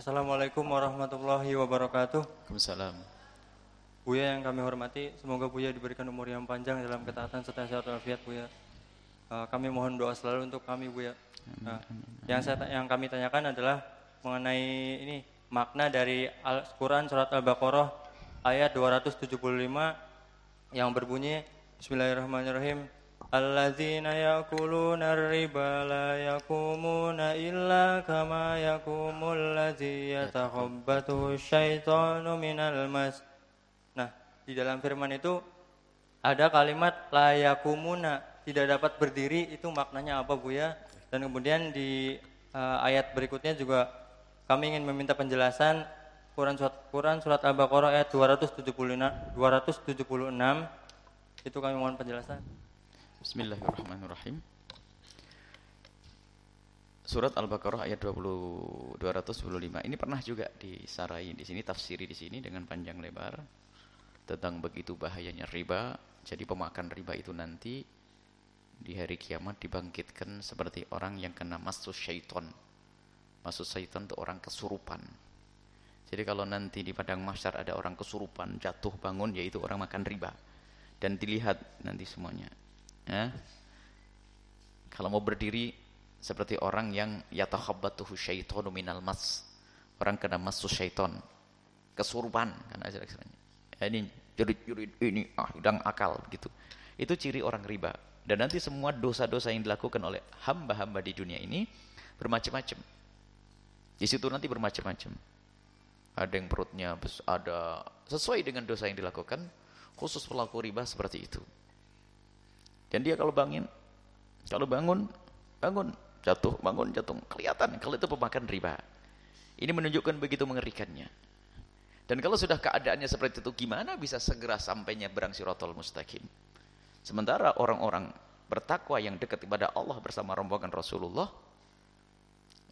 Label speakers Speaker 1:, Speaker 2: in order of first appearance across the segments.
Speaker 1: Assalamualaikum warahmatullahi wabarakatuh.
Speaker 2: Waalaikumsalam.
Speaker 1: Buya yang kami hormati, semoga Buya diberikan umur yang panjang dalam ketaatan serta sehat walafiat Buya. Uh, kami mohon doa selalu untuk kami Buya. Nah, yang saya yang kami tanyakan adalah mengenai ini makna dari Al-Quran surat Al-Baqarah ayat 275 yang berbunyi Bismillahirrahmanirrahim Alladzina yakuluna riba la yakumuna illa kama yakumul ladzi yatakhabbatuhu syaitanu minal mas. Nah, di dalam firman itu ada kalimat la yakumuna, tidak dapat berdiri itu maknanya apa Bu ya? Dan kemudian di uh, ayat berikutnya juga kami ingin meminta penjelasan Quran surat Quran surat Al-Baqarah ayat 276 276 itu kami mohon penjelasan.
Speaker 2: Bismillahirrahmanirrahim. Surat Al-Baqarah ayat 20 225. Ini pernah juga disarai di sini tafsiri di sini dengan panjang lebar tentang begitu bahayanya riba. Jadi pemakan riba itu nanti di hari kiamat dibangkitkan seperti orang yang kena masuk syaitan. Masuk syaitan itu orang kesurupan. Jadi kalau nanti di padang mahsyar ada orang kesurupan, jatuh bangun yaitu orang makan riba. Dan dilihat nanti semuanya ya. Kalau mau berdiri seperti orang yang yatakhabbatuhu syaitanu minal mas. Orang kena masu syaiton. Kesurupan kan istilahnya. Ya, ini jurid-jurid ini ah hidang akal begitu. Itu ciri orang riba. Dan nanti semua dosa-dosa yang dilakukan oleh hamba-hamba di dunia ini bermacam-macam. Di situ nanti bermacam-macam. Ada yang perutnya ada sesuai dengan dosa yang dilakukan, khusus pelaku riba seperti itu. Dan dia kalau bangun, kalau bangun, bangun, jatuh, bangun, jatuh. Kelihatan kalau itu pemakan riba. Ini menunjukkan begitu mengerikannya. Dan kalau sudah keadaannya seperti itu, gimana bisa segera sampainya berang sirotol mustaqim? Sementara orang-orang bertakwa yang dekat kepada Allah bersama rombongan Rasulullah,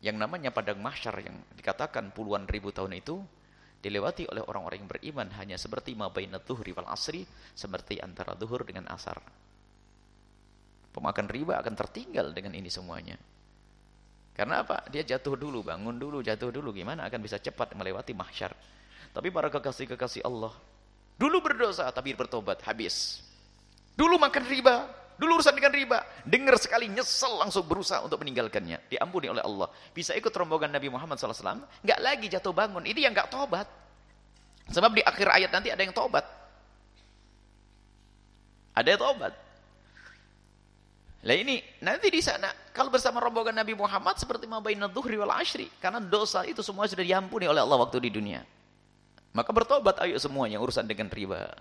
Speaker 2: yang namanya padang mahsyar yang dikatakan puluhan ribu tahun itu, dilewati oleh orang-orang yang beriman hanya seperti mabainat tuhri wal asri, seperti antara duhur dengan asar. Pemakan riba akan tertinggal dengan ini semuanya. Karena apa? Dia jatuh dulu, bangun dulu, jatuh dulu. Gimana akan bisa cepat melewati mahsyar. Tapi para kekasih-kekasih Allah. Dulu berdosa, tapi bertobat. Habis. Dulu makan riba. Dulu urusan dengan riba. Dengar sekali, nyesel langsung berusaha untuk meninggalkannya. Diampuni oleh Allah. Bisa ikut rombongan Nabi Muhammad SAW. Enggak lagi jatuh bangun. Ini yang enggak tobat. Sebab di akhir ayat nanti ada yang tobat. Ada yang tobat. Lah ini nanti di sana kalau bersama rombongan Nabi Muhammad seperti mabainad dhuhri wal ashri karena dosa itu semua sudah diampuni oleh Allah waktu di dunia. Maka bertobat ayo semuanya urusan dengan riba.